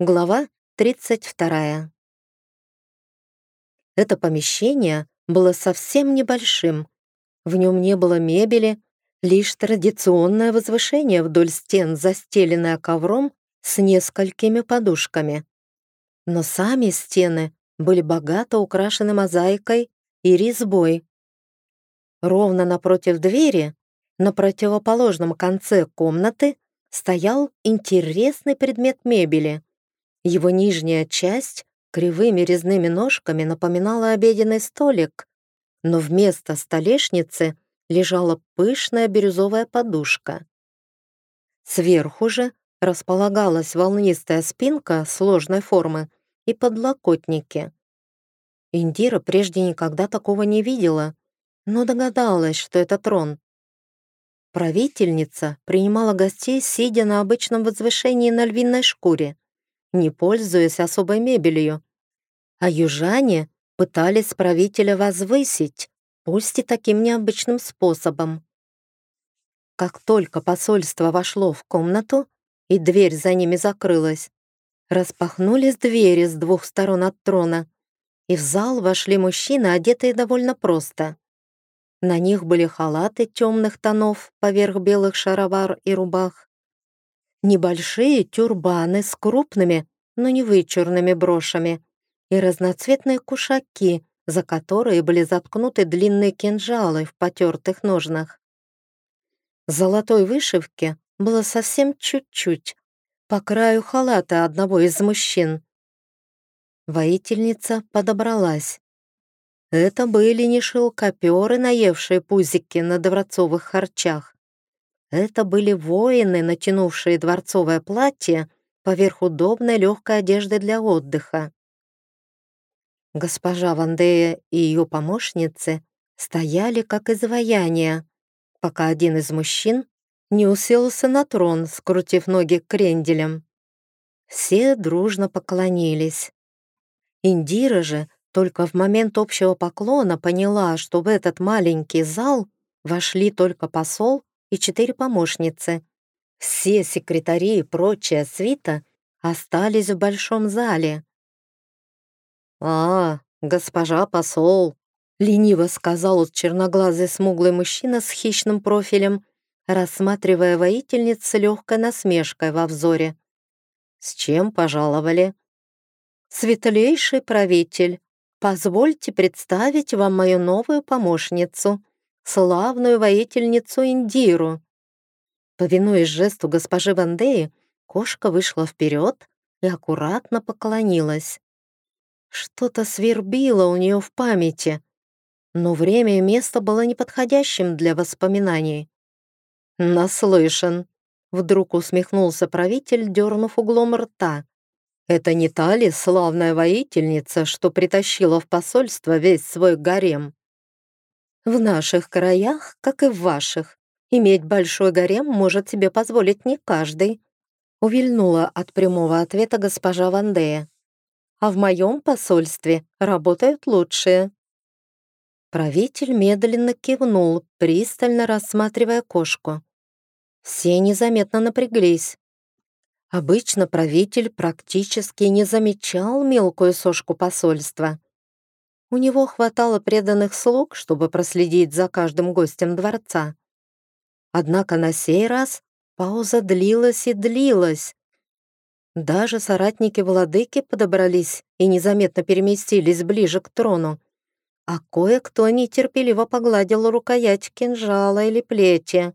Глава 32. Это помещение было совсем небольшим. В нем не было мебели, лишь традиционное возвышение вдоль стен, застеленное ковром с несколькими подушками. Но сами стены были богато украшены мозаикой и резьбой. Ровно напротив двери, на противоположном конце комнаты, стоял интересный предмет мебели — его нижняя часть кривыми резными ножками напоминала обеденный столик, но вместо столешницы лежала пышная бирюзовая подушка. Сверху же располагалась волнистая спинка сложной формы и подлокотники. Индира прежде никогда такого не видела, но догадалась, что это трон. Правительница принимала гостей, сидя на обычном возвышении на львиной шкуре не пользуясь особой мебелью. А южане пытались правителя возвысить, пусть и таким необычным способом. Как только посольство вошло в комнату, и дверь за ними закрылась, распахнулись двери с двух сторон от трона, и в зал вошли мужчины, одетые довольно просто. На них были халаты темных тонов поверх белых шаровар и рубах, небольшие тюрбаны с крупными, но не вычурными брошами и разноцветные кушаки, за которые были заткнуты длинные кинжалы в потертых ножнах. Золотой вышивки было совсем чуть-чуть, по краю халата одного из мужчин. Воительница подобралась. Это были не шелкоперы, наевшие пузики на дворцовых харчах. Это были воины, натянувшие дворцовое платье поверх удобной легкой одежды для отдыха. Госпожа Вандея и ее помощницы стояли как изваяния, пока один из мужчин не уселся на трон, скрутив ноги кренделем. Все дружно поклонились. Индира же только в момент общего поклона поняла, что в этот маленький зал вошли только посол и четыре помощницы. Все секретари и прочая свита остались в большом зале. «А, госпожа посол», — лениво сказал черноглазый смуглый мужчина с хищным профилем, рассматривая воительниц с легкой насмешкой во взоре. «С чем пожаловали?» «Светлейший правитель, позвольте представить вам мою новую помощницу», славную воительницу Индиру. Повинуясь жесту госпожи Вандеи, кошка вышла вперед и аккуратно поклонилась. Что-то свербило у нее в памяти, но время и место было неподходящим для воспоминаний. «Наслышан», — вдруг усмехнулся правитель, дернув углом рта. «Это не та ли славная воительница, что притащила в посольство весь свой гарем?» В наших краях, как и в ваших, иметь большой гарем может себе позволить не каждый. Увильнула от прямого ответа госпожа Вандея. А в моем посольстве работают лучшие. Правитель медленно кивнул, пристально рассматривая кошку. Все незаметно напряглись. Обычно правитель практически не замечал мелкую сошку посольства. У него хватало преданных слуг, чтобы проследить за каждым гостем дворца. Однако на сей раз пауза длилась и длилась. Даже соратники владыки подобрались и незаметно переместились ближе к трону, а кое-кто нетерпеливо погладил рукоять кинжала или плети.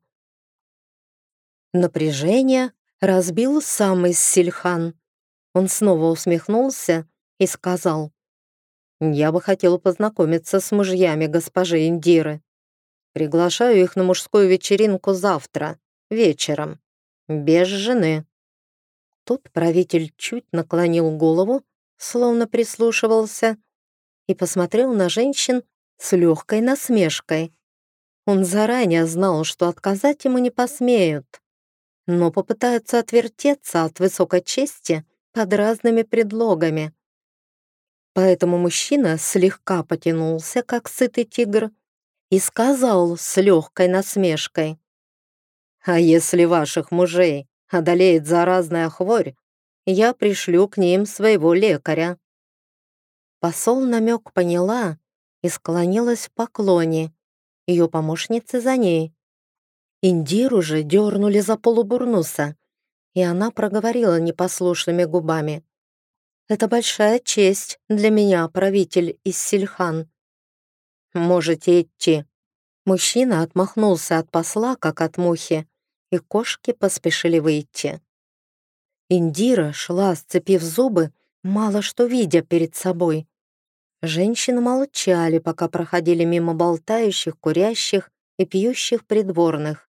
Напряжение разбил самый Сильхан. Он снова усмехнулся и сказал, я бы хотела познакомиться с мужьями госпожи Индиры. Приглашаю их на мужскую вечеринку завтра, вечером, без жены». Тут правитель чуть наклонил голову, словно прислушивался, и посмотрел на женщин с легкой насмешкой. Он заранее знал, что отказать ему не посмеют, но попытаются отвертеться от высокой чести под разными предлогами. Поэтому мужчина слегка потянулся, как сытый тигр, и сказал с легкой насмешкой. «А если ваших мужей одолеет заразная хворь, я пришлю к ним своего лекаря». Посол намек поняла и склонилась в поклоне. Ее помощницы за ней. Индиру же дернули за полубурнуса, и она проговорила непослушными губами. «Это большая честь для меня, правитель из Сильхан». «Можете идти». Мужчина отмахнулся от посла, как от мухи, и кошки поспешили выйти. Индира шла, сцепив зубы, мало что видя перед собой. Женщины молчали, пока проходили мимо болтающих, курящих и пьющих придворных.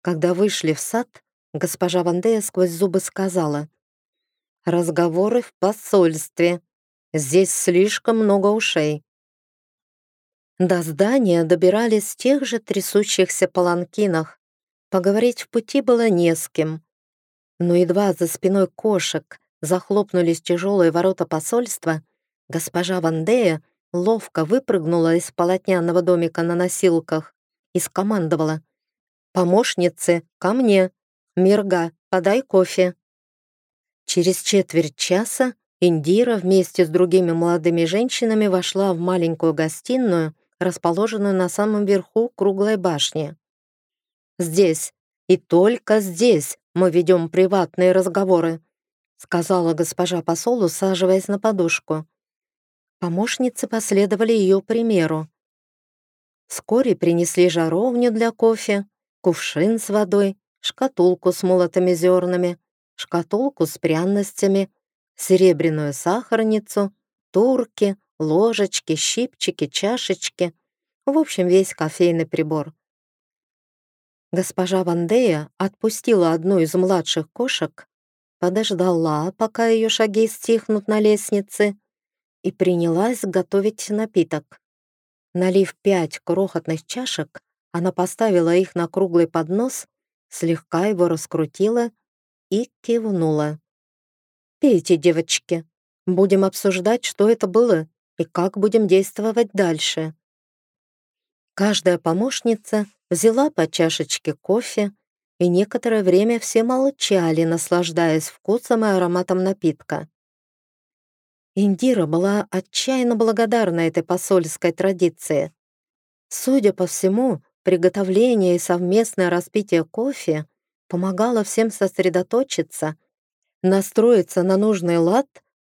Когда вышли в сад, госпожа Вандея сквозь зубы сказала, «Разговоры в посольстве. Здесь слишком много ушей». До здания добирались в тех же трясущихся паланкинах. Поговорить в пути было не с кем. Но едва за спиной кошек захлопнулись тяжелые ворота посольства, Госпожа Вандея ловко выпрыгнула из полотняного домика на носилках и скомандовала. «Помощницы, ко мне! Мирга, подай кофе!» Через четверть часа Индира вместе с другими молодыми женщинами вошла в маленькую гостиную, расположенную на самом верху круглой башни. «Здесь, и только здесь мы ведем приватные разговоры», сказала госпожа посол, усаживаясь на подушку. Помощницы последовали ее примеру. Вскоре принесли жаровню для кофе, кувшин с водой, шкатулку с молотыми зернами, шкатулку с пряностями, серебряную сахарницу, турки, ложечки, щипчики, чашечки. В общем, весь кофейный прибор. Госпожа Вандея отпустила одну из младших кошек, подождала, пока ее шаги стихнут на лестнице, и принялась готовить напиток. Налив пять крохотных чашек, она поставила их на круглый поднос, слегка его раскрутила и кивнула. «Пейте, девочки. Будем обсуждать, что это было и как будем действовать дальше». Каждая помощница взяла по чашечке кофе, и некоторое время все молчали, наслаждаясь вкусом и ароматом напитка. Индира была отчаянно благодарна этой посольской традиции. Судя по всему, приготовление и совместное распитие кофе помогало всем сосредоточиться, настроиться на нужный лад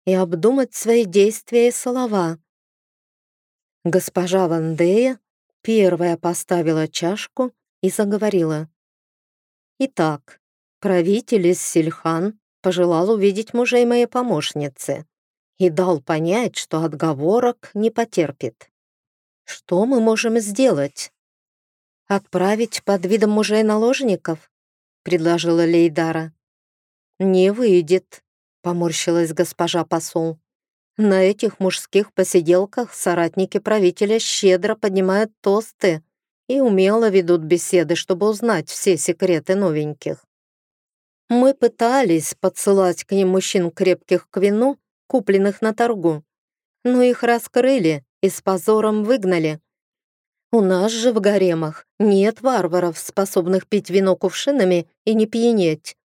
и обдумать свои действия и слова. Госпожа Вандея первая поставила чашку и заговорила. «Итак, правитель из Сильхан пожелал увидеть мужей моей помощницы и дал понять, что отговорок не потерпит. Что мы можем сделать? Отправить под видом мужей-наложников? предложила Лейдара. Не выйдет, поморщилась госпожа посол. На этих мужских посиделках соратники правителя щедро поднимают тосты и умело ведут беседы, чтобы узнать все секреты новеньких. Мы пытались подсылать к ним мужчин крепких к вину, купленных на торгу. Но их раскрыли и с позором выгнали. У нас же в гаремах нет варваров, способных пить вино кувшинами и не пьянеть.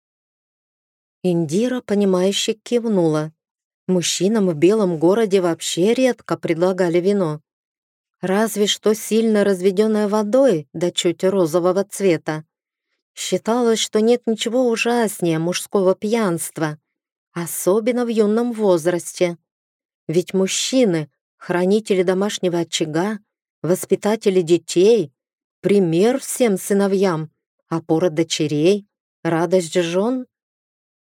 Индира, понимающе кивнула. Мужчинам в белом городе вообще редко предлагали вино. Разве что сильно разведенное водой, да чуть розового цвета. Считалось, что нет ничего ужаснее мужского пьянства особенно в юном возрасте. Ведь мужчины, хранители домашнего очага, воспитатели детей, пример всем сыновьям, опора дочерей, радость жен.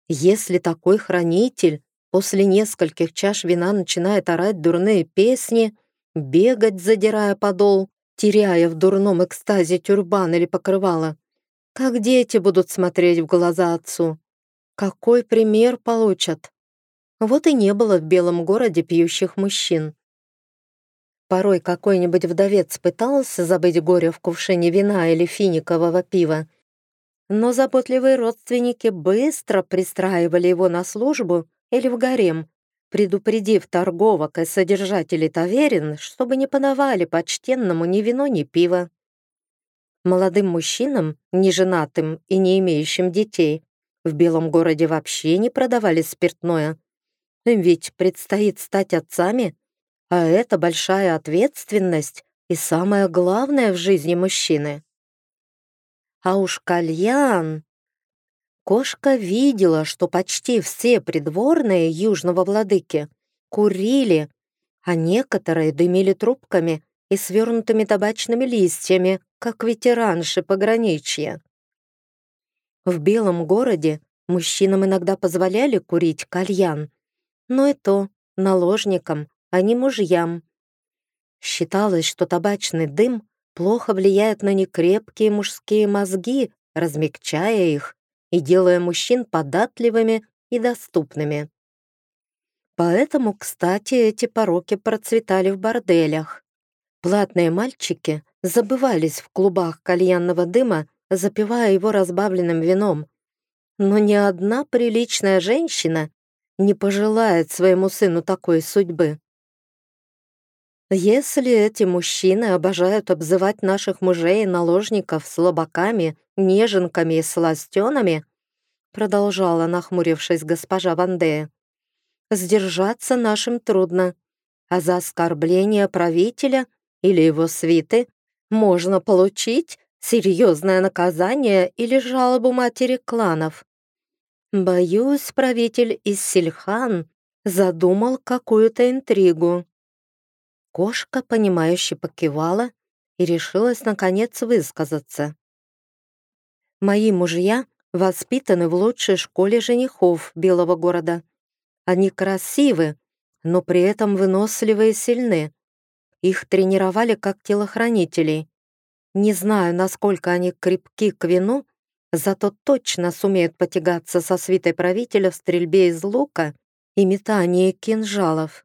Если такой хранитель после нескольких чаш вина начинает орать дурные песни, бегать, задирая подол, теряя в дурном экстазе тюрбан или покрывало, как дети будут смотреть в глаза отцу? Какой пример получат? Вот и не было в белом городе пьющих мужчин. Порой какой-нибудь вдовец пытался забыть горе в кувшине вина или финикового пива, но заботливые родственники быстро пристраивали его на службу или в гарем, предупредив торговок и содержателей таверин, чтобы не подавали почтенному ни вино, ни пиво. Молодым мужчинам, неженатым и не имеющим детей, В Белом городе вообще не продавали спиртное. Им ведь предстоит стать отцами, а это большая ответственность и самое главное в жизни мужчины. А уж кальян... Кошка видела, что почти все придворные южного владыки курили, а некоторые дымили трубками и свернутыми табачными листьями, как ветеранши пограничья. В Белом городе мужчинам иногда позволяли курить кальян, но и то наложникам, а не мужьям. Считалось, что табачный дым плохо влияет на некрепкие мужские мозги, размягчая их и делая мужчин податливыми и доступными. Поэтому, кстати, эти пороки процветали в борделях. Платные мальчики забывались в клубах кальянного дыма, запивая его разбавленным вином. Но ни одна приличная женщина не пожелает своему сыну такой судьбы. Если эти мужчины обожают обзывать наших мужей и наложников слабаками, неженками и сластенами, продолжала, нахмурившись госпожа Вандея, сдержаться нашим трудно, а за оскорбление правителя или его свиты можно получить серьезное наказание или жалобу матери кланов. Боюсь, правитель из Сильхан задумал какую-то интригу. Кошка, понимающе покивала и решилась, наконец, высказаться. «Мои мужья воспитаны в лучшей школе женихов Белого города. Они красивы, но при этом выносливы и сильны. Их тренировали как телохранителей. Не знаю, насколько они крепки к вину, зато точно сумеют потягаться со свитой правителя в стрельбе из лука и метании кинжалов.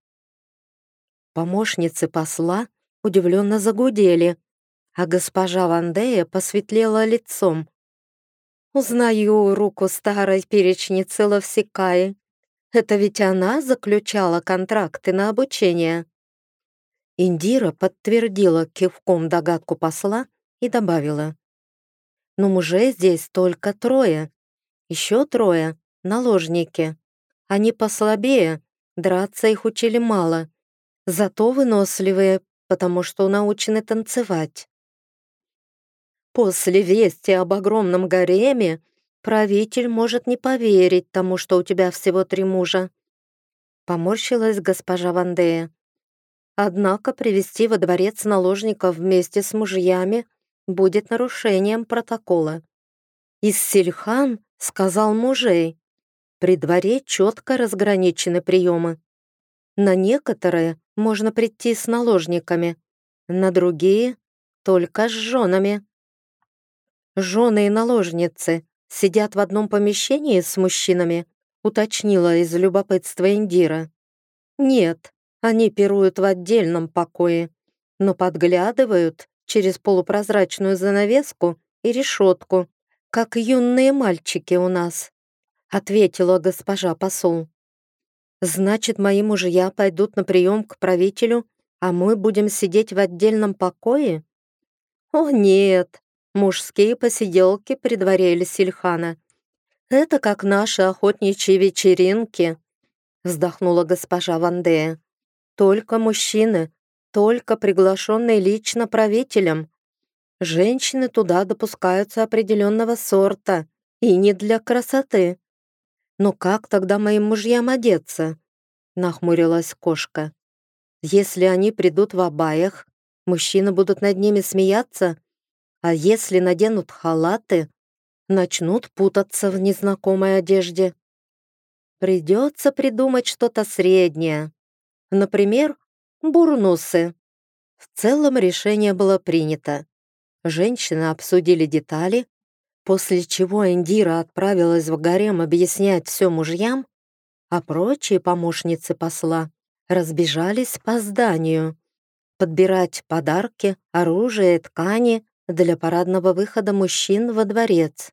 Помощницы посла удивленно загудели, а госпожа Вандея посветлела лицом. «Узнаю руку старой перечницы Лавсикаи. Это ведь она заключала контракты на обучение». Индира подтвердила кивком догадку посла и добавила. «Но мужей здесь только трое. Еще трое — наложники. Они послабее, драться их учили мало, зато выносливые, потому что научены танцевать. После вести об огромном гареме правитель может не поверить тому, что у тебя всего три мужа. Поморщилась госпожа Вандея. Однако привести во дворец наложников вместе с мужьями будет нарушением протокола. Из Сильхан сказал мужей. При дворе четко разграничены приемы. На некоторые можно прийти с наложниками, на другие — только с женами. Жены и наложницы сидят в одном помещении с мужчинами, уточнила из любопытства Индира. Нет, они пируют в отдельном покое, но подглядывают через полупрозрачную занавеску и решетку, как юные мальчики у нас, ответила госпожа посол. Значит, мои мужья пойдут на прием к правителю, а мы будем сидеть в отдельном покое? О нет, мужские посиделки при дворе Эльсильхана. Это как наши охотничьи вечеринки, вздохнула госпожа Вандея. Только мужчины, только приглашенные лично правителем. Женщины туда допускаются определенного сорта и не для красоты. «Но как тогда моим мужьям одеться?» — нахмурилась кошка. «Если они придут в абаях, мужчины будут над ними смеяться, а если наденут халаты, начнут путаться в незнакомой одежде. Придется придумать что-то среднее. Например, бурнусы. В целом решение было принято. Женщины обсудили детали, после чего Индира отправилась в гарем объяснять все мужьям, а прочие помощницы посла разбежались по зданию, подбирать подарки, оружие, ткани для парадного выхода мужчин во дворец.